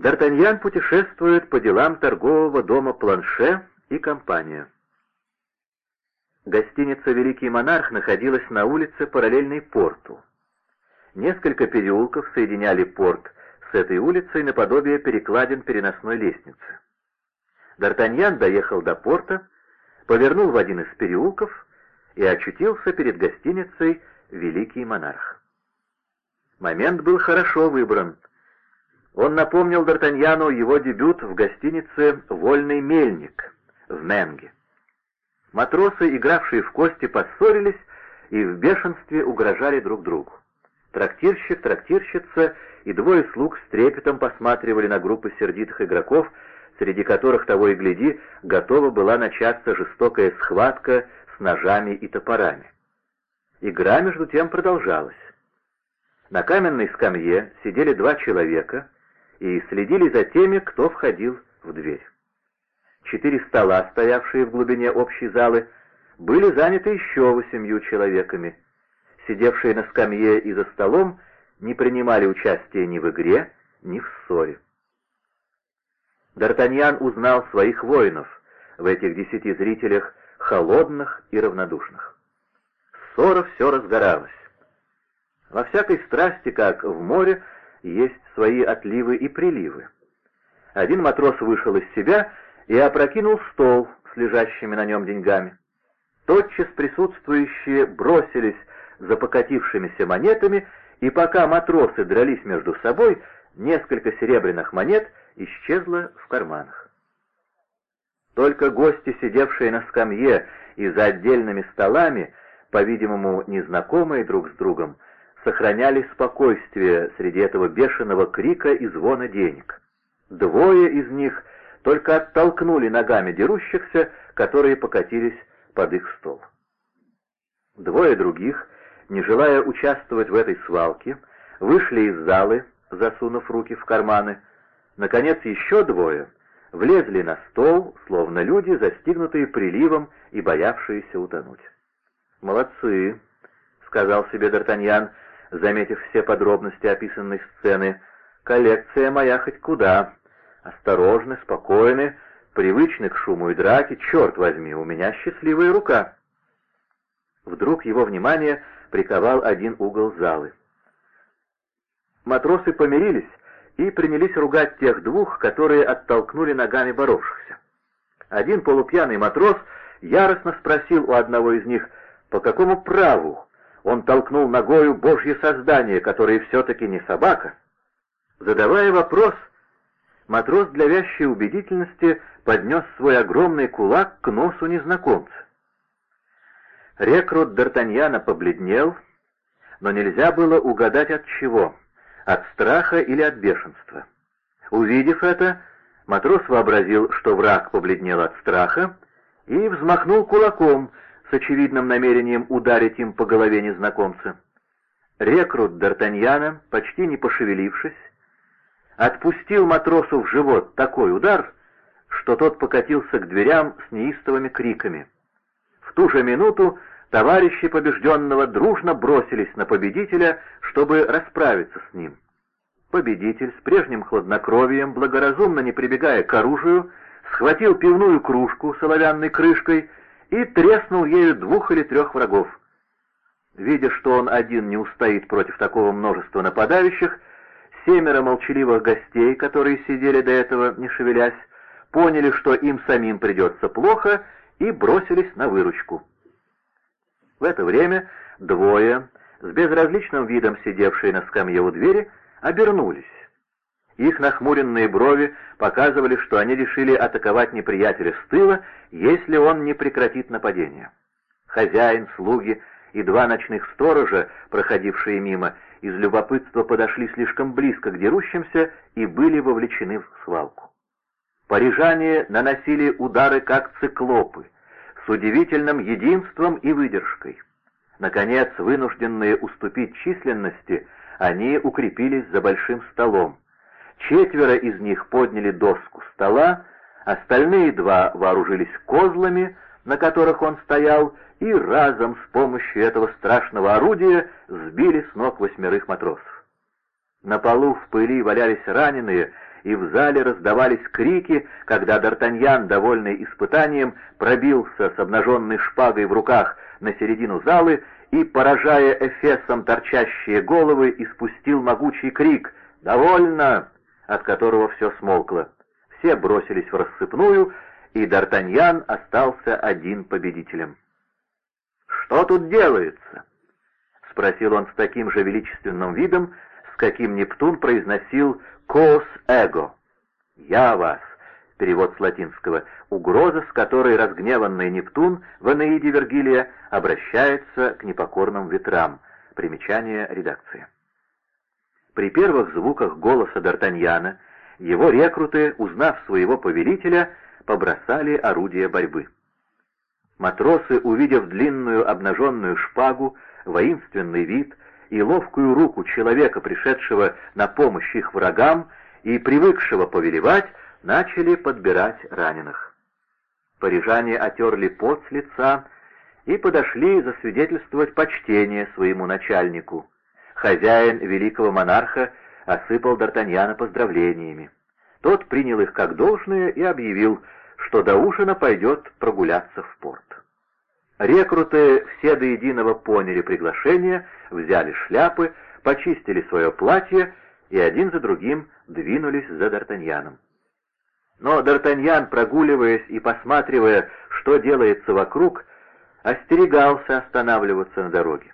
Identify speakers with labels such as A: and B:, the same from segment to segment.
A: Д'Артаньян путешествует по делам торгового дома Планше и компания. Гостиница «Великий монарх» находилась на улице, параллельной порту. Несколько переулков соединяли порт с этой улицей наподобие перекладин переносной лестницы. Д'Артаньян доехал до порта, повернул в один из переулков и очутился перед гостиницей «Великий монарх». Момент был хорошо выбран. Он напомнил Д'Артаньяну его дебют в гостинице «Вольный мельник» в Менге. Матросы, игравшие в кости, поссорились и в бешенстве угрожали друг другу. Трактирщик, трактирщица и двое слуг с трепетом посматривали на группы сердитых игроков, среди которых, того и гляди, готова была начаться жестокая схватка с ножами и топорами. Игра, между тем, продолжалась. На каменной скамье сидели два человека и следили за теми, кто входил в дверь. Четыре стола, стоявшие в глубине общей залы, были заняты еще восемью человеками. Сидевшие на скамье и за столом не принимали участия ни в игре, ни в ссоре. Д'Артаньян узнал своих воинов в этих десяти зрителях, холодных и равнодушных. Ссора все разгоралась. Во всякой страсти, как в море, есть свои отливы и приливы. Один матрос вышел из себя и опрокинул стол с лежащими на нем деньгами. Тотчас присутствующие бросились за покатившимися монетами, и пока матросы дрались между собой, несколько серебряных монет исчезло в карманах. Только гости, сидевшие на скамье и за отдельными столами, по-видимому, незнакомые друг с другом, сохраняли спокойствие среди этого бешеного крика и звона денег. Двое из них только оттолкнули ногами дерущихся, которые покатились под их стол. Двое других, не желая участвовать в этой свалке, вышли из залы, засунув руки в карманы. Наконец, еще двое влезли на стол, словно люди, застигнутые приливом и боявшиеся утонуть. «Молодцы», — сказал себе Д'Артаньян, заметив все подробности описанной сцены. «Коллекция моя хоть куда. Осторожны, спокойны, привычны к шуму и драке. Черт возьми, у меня счастливая рука». Вдруг его внимание приковал один угол залы. Матросы помирились и принялись ругать тех двух, которые оттолкнули ногами боровшихся. Один полупьяный матрос яростно спросил у одного из них, по какому праву он толкнул ногою Божье создание, которое все-таки не собака. Задавая вопрос, матрос для вящей убедительности поднес свой огромный кулак к носу незнакомца. Рекрут Д'Артаньяна побледнел, но нельзя было угадать от чего — от страха или от бешенства. Увидев это, матрос вообразил, что враг побледнел от страха, и взмахнул кулаком с очевидным намерением ударить им по голове незнакомца. Рекрут Д'Артаньяна, почти не пошевелившись, отпустил матросу в живот такой удар, что тот покатился к дверям с неистовыми криками. В ту же минуту товарищи побежденного дружно бросились на победителя, чтобы расправиться с ним. Победитель с прежним хладнокровием, благоразумно не прибегая к оружию, схватил пивную кружку с оловянной крышкой и треснул ею двух или трех врагов. Видя, что он один не устоит против такого множества нападающих, семеро молчаливых гостей, которые сидели до этого не шевелясь, поняли, что им самим придется плохо, и бросились на выручку. В это время двое, с безразличным видом сидевшие на скамье у двери, обернулись. Их нахмуренные брови показывали, что они решили атаковать неприятеля с тыла, если он не прекратит нападение. Хозяин, слуги и два ночных сторожа, проходившие мимо, из любопытства подошли слишком близко к дерущимся и были вовлечены в свалку. Парижане наносили удары как циклопы, с удивительным единством и выдержкой. Наконец, вынужденные уступить численности, они укрепились за большим столом. Четверо из них подняли доску стола, остальные два вооружились козлами, на которых он стоял, и разом с помощью этого страшного орудия сбили с ног восьмерых матросов. На полу в пыли валялись раненые и в зале раздавались крики, когда Д'Артаньян, довольный испытанием, пробился с обнаженной шпагой в руках на середину залы и, поражая эфесом торчащие головы, испустил могучий крик «Довольно!», от которого все смолкло. Все бросились в рассыпную, и Д'Артаньян остался один победителем. «Что тут делается?» — спросил он с таким же величественным видом, с каким Нептун произносил «Кос эго» — «Я вас», перевод с латинского, угроза, с которой разгневанный Нептун в Энеиде Вергилия обращается к непокорным ветрам. Примечание редакции. При первых звуках голоса Д'Артаньяна его рекруты, узнав своего повелителя, побросали орудия борьбы. Матросы, увидев длинную обнаженную шпагу, воинственный вид и ловкую руку человека, пришедшего на помощь их врагам и привыкшего повелевать, начали подбирать раненых. Парижане отерли пот с лица и подошли засвидетельствовать почтение своему начальнику. Хозяин великого монарха осыпал Д'Артаньяна поздравлениями. Тот принял их как должное и объявил, что до ужина пойдет прогуляться в порт. Рекруты все до единого поняли приглашение, взяли шляпы, почистили свое платье и один за другим двинулись за Д'Артаньяном. Но Д'Артаньян, прогуливаясь и посматривая, что делается вокруг, остерегался останавливаться на дороге.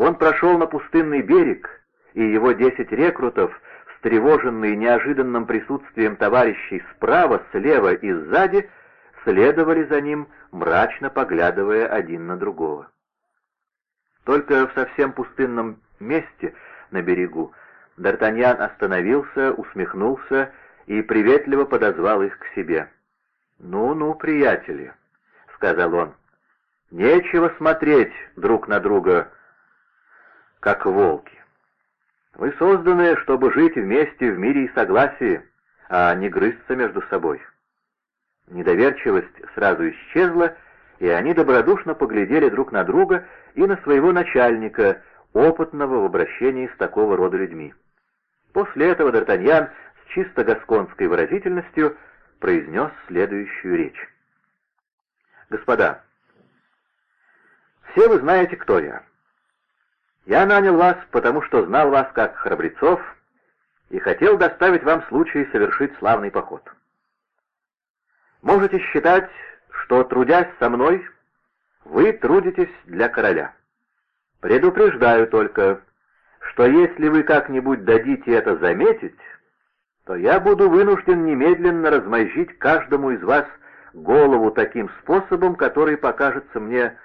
A: Он прошел на пустынный берег, и его десять рекрутов, встревоженные неожиданным присутствием товарищей справа, слева и сзади, следовали за ним, мрачно поглядывая один на другого. Только в совсем пустынном месте на берегу Д'Артаньян остановился, усмехнулся и приветливо подозвал их к себе. «Ну-ну, приятели», — сказал он, — «нечего смотреть друг на друга, как волки. Вы созданы, чтобы жить вместе в мире и согласии, а не грызться между собой». Недоверчивость сразу исчезла, и они добродушно поглядели друг на друга и на своего начальника, опытного в обращении с такого рода людьми. После этого Д'Артаньян с чисто гасконской выразительностью произнес следующую речь. «Господа, все вы знаете, кто я. Я нанял вас, потому что знал вас как храбрецов и хотел доставить вам случай совершить славный поход. Можете считать, что, трудясь со мной, вы трудитесь для короля. Предупреждаю только, что если вы как-нибудь дадите это заметить, то я буду вынужден немедленно размозжить каждому из вас голову таким способом, который покажется мне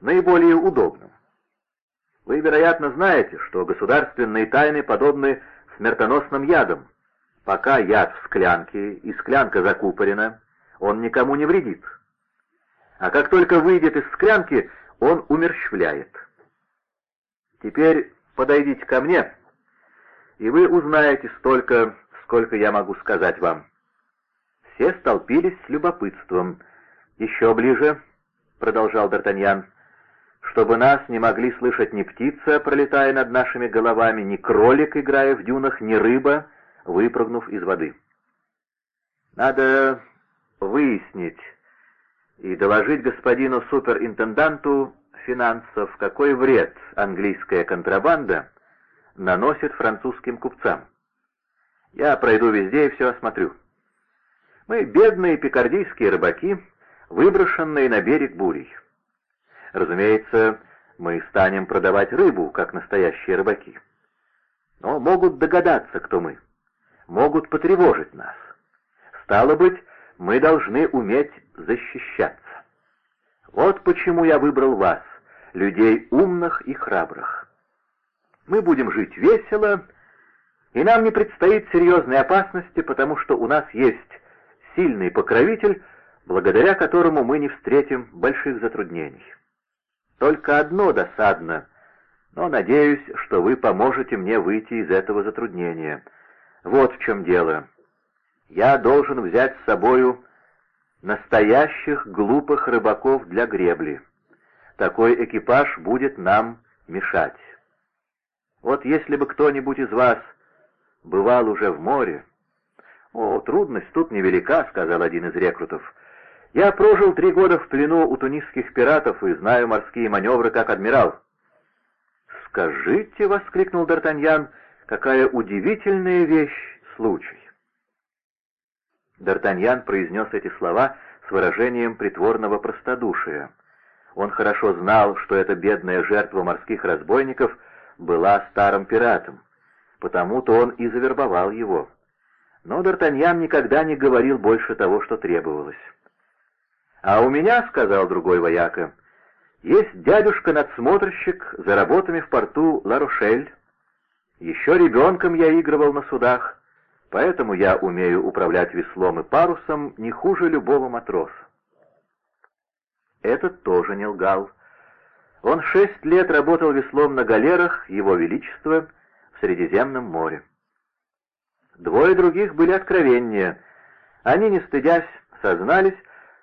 A: наиболее удобным. Вы, вероятно, знаете, что государственные тайны подобны смертоносным ядам. Пока яд в склянке и склянка закупорена, он никому не вредит. А как только выйдет из склянки, он умерщвляет. Теперь подойдите ко мне, и вы узнаете столько, сколько я могу сказать вам». Все столпились с любопытством. «Еще ближе», — продолжал Д'Артаньян, — «чтобы нас не могли слышать ни птица, пролетая над нашими головами, ни кролик, играя в дюнах, ни рыба, выпрыгнув из воды. Надо выяснить и доложить господину суперинтенданту финансов, какой вред английская контрабанда наносит французским купцам. Я пройду везде и все осмотрю. Мы бедные пикардийские рыбаки, выброшенные на берег бурей. Разумеется, мы станем продавать рыбу, как настоящие рыбаки. Но могут догадаться, кто мы. Могут потревожить нас. Стало быть, мы должны уметь защищаться. Вот почему я выбрал вас, людей умных и храбрых. Мы будем жить весело, и нам не предстоит серьезной опасности, потому что у нас есть сильный покровитель, благодаря которому мы не встретим больших затруднений. Только одно досадно, но надеюсь, что вы поможете мне выйти из этого затруднения. Вот в чем дело. Я должен взять с собою настоящих глупых рыбаков для гребли. Такой экипаж будет нам мешать. Вот если бы кто-нибудь из вас бывал уже в море, «О, трудность тут невелика», — сказал один из рекрутов. «Я прожил три года в плену у тунисских пиратов и знаю морские маневры как адмирал». «Скажите», — воскликнул Д'Артаньян, — «какая удивительная вещь, случай». Д'Артаньян произнес эти слова с выражением притворного простодушия. Он хорошо знал, что эта бедная жертва морских разбойников была старым пиратом, потому-то он и завербовал его. Но Д'Артаньян никогда не говорил больше того, что требовалось. «А у меня, — сказал другой вояка, — есть дядюшка-надсмотрщик за работами в порту Ла-Рошель. Еще ребенком я игрывал на судах, поэтому я умею управлять веслом и парусом не хуже любого матроса. Этот тоже не лгал. Он шесть лет работал веслом на галерах Его Величества в Средиземном море. Двое других были откровеннее. Они, не стыдясь, сознались,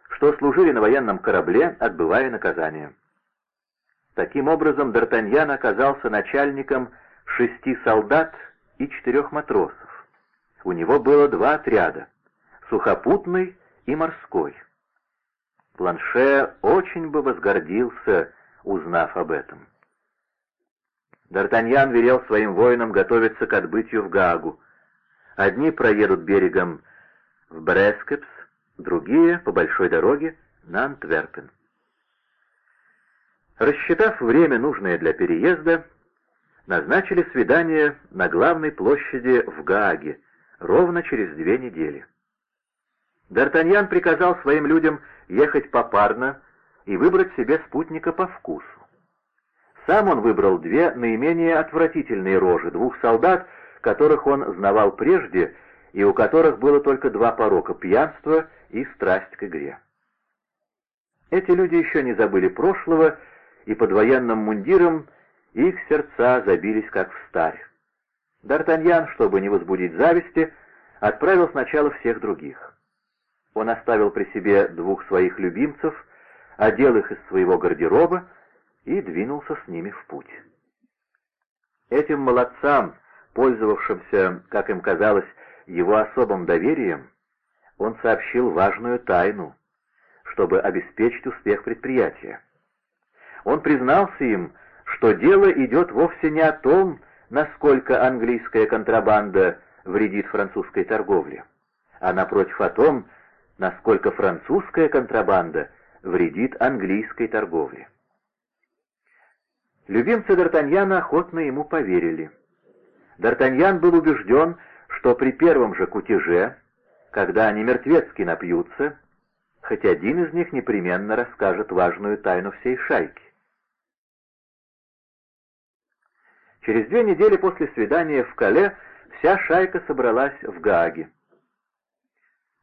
A: что служили на военном корабле, отбывая наказание. Таким образом, Д'Артаньян оказался начальником шести солдат и четырех матросов. У него было два отряда — сухопутный и морской. Планше очень бы возгордился, узнав об этом. Д'Артаньян велел своим воинам готовиться к отбытию в Гаагу. Одни проедут берегом в Брескепс, другие — по большой дороге на Антверпен. Рассчитав время, нужное для переезда, назначили свидание на главной площади в Гааге ровно через две недели. Д'Артаньян приказал своим людям ехать попарно и выбрать себе спутника по вкусу. Сам он выбрал две наименее отвратительные рожи, двух солдат, которых он знавал прежде и у которых было только два порока — пьянство и страсть к игре. Эти люди еще не забыли прошлого, и под военным мундиром их сердца забились как в старь. Д'Артаньян, чтобы не возбудить зависти, отправил сначала всех других. Он оставил при себе двух своих любимцев, одел их из своего гардероба и двинулся с ними в путь. Этим молодцам, пользовавшимся, как им казалось, его особым доверием, он сообщил важную тайну, чтобы обеспечить успех предприятия. Он признался им, что дело идет вовсе не о том, насколько английская контрабанда вредит французской торговле, а напротив о том, насколько французская контрабанда вредит английской торговле. Любимцы Д'Артаньяна охотно ему поверили. Д'Артаньян был убежден, что при первом же кутеже, когда они мертвецки напьются, хоть один из них непременно расскажет важную тайну всей шайки. Через две недели после свидания в Кале вся шайка собралась в Гааге.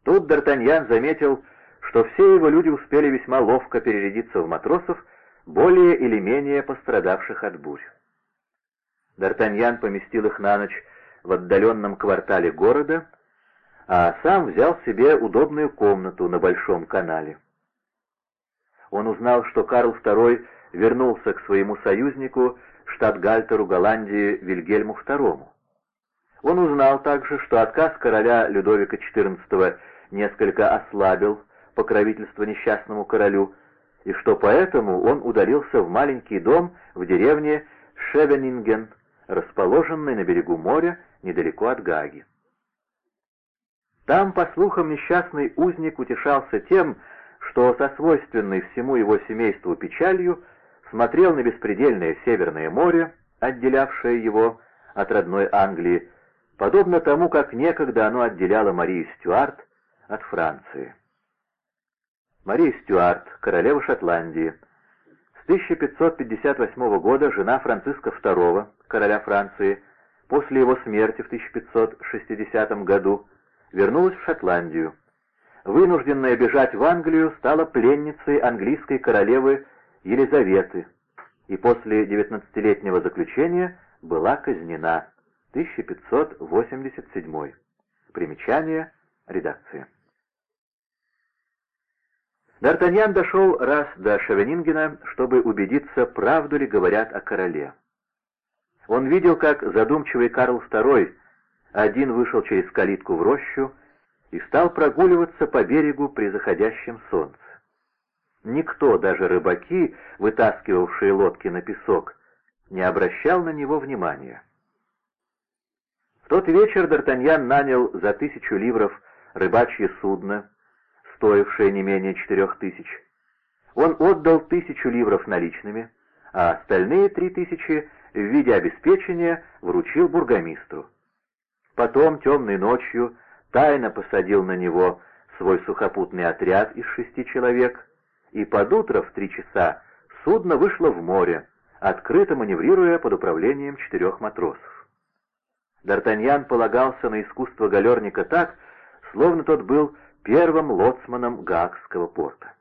A: Тут Д'Артаньян заметил, что все его люди успели весьма ловко перерядиться в матросов, более или менее пострадавших от бурь. Д'Артаньян поместил их на ночь в отдаленном квартале города, а сам взял себе удобную комнату на Большом канале. Он узнал, что Карл II вернулся к своему союзнику, штатгальтеру Голландии Вильгельму II. Он узнал также, что отказ короля Людовика XIV несколько ослабил покровительство несчастному королю, и что поэтому он удалился в маленький дом в деревне Шевенинген, расположенной на берегу моря недалеко от Гаги. Там, по слухам, несчастный узник утешался тем, что со свойственной всему его семейству печалью смотрел на беспредельное Северное море, отделявшее его от родной Англии, подобно тому, как некогда оно отделяло Марию Стюарт от Франции. Мария Стюарт, королева Шотландии, с 1558 года жена Франциска II, короля Франции, после его смерти в 1560 году, вернулась в Шотландию. Вынужденная бежать в Англию, стала пленницей английской королевы Елизаветы и после 19-летнего заключения была казнена. 1587. Примечание редакции. Д'Артаньян дошел раз до Шевенингена, чтобы убедиться, правду ли говорят о короле. Он видел, как задумчивый Карл II один вышел через калитку в рощу и стал прогуливаться по берегу при заходящем солнце. Никто, даже рыбаки, вытаскивавшие лодки на песок, не обращал на него внимания. В тот вечер Д'Артаньян нанял за тысячу ливров рыбачье судно, стоившее не менее четырех тысяч. Он отдал тысячу ливров наличными, а остальные три тысячи в виде обеспечения вручил бургомистру. Потом темной ночью тайно посадил на него свой сухопутный отряд из шести человек, и под утро в три часа судно вышло в море, открыто маневрируя под управлением четырех матросов. Д'Артаньян полагался на искусство галерника так, словно тот был первым лоцманом Гаагского порта.